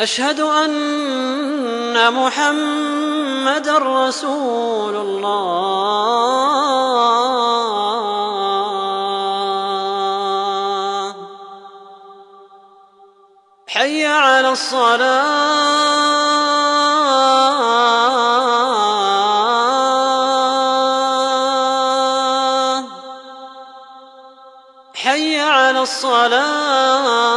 أشهد أن محمدا رسول الله. حي على الصلاة. حي على الصلاة.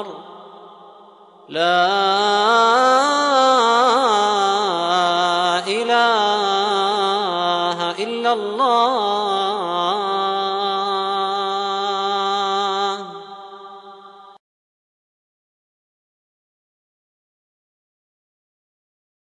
النار لا إله إلا الله.